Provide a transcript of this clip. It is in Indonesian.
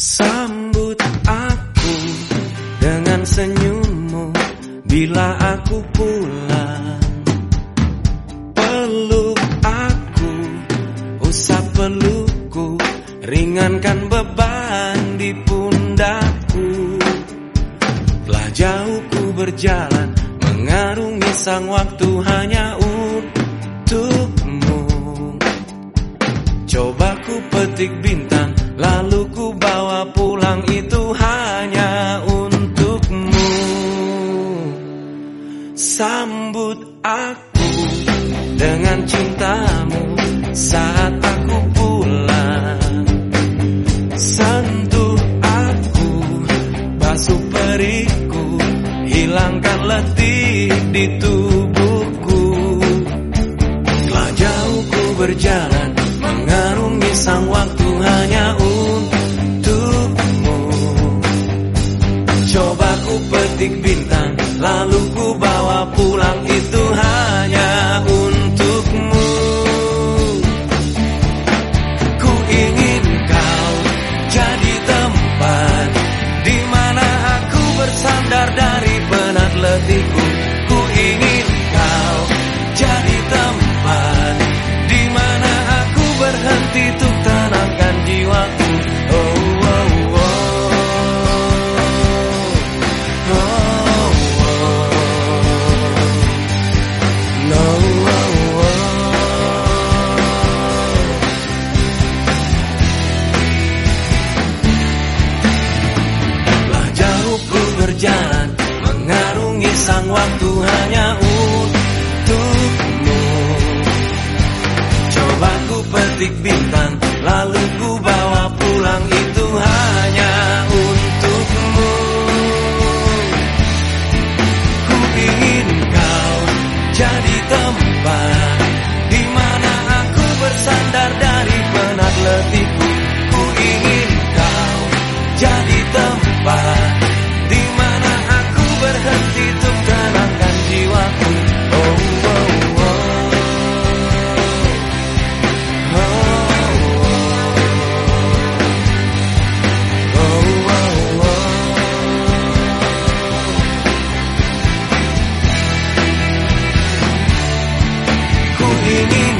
Sambut aku dengan senyummu bila aku pulang. Peluk aku, usap pelukku, ringankan beban di pundakku. Telah jauh ku berjalan, mengarungi sang waktu hanya untukmu. Coba ku petik bintang Sambut aku dengan cintamu saat aku pulang. Sentuh aku, basuh periku Hilangkan letih di tubuhku. Telah jauh ku berjalan sang waktu hanya untukmu. Coba ku petik bintang Lalu ku いい。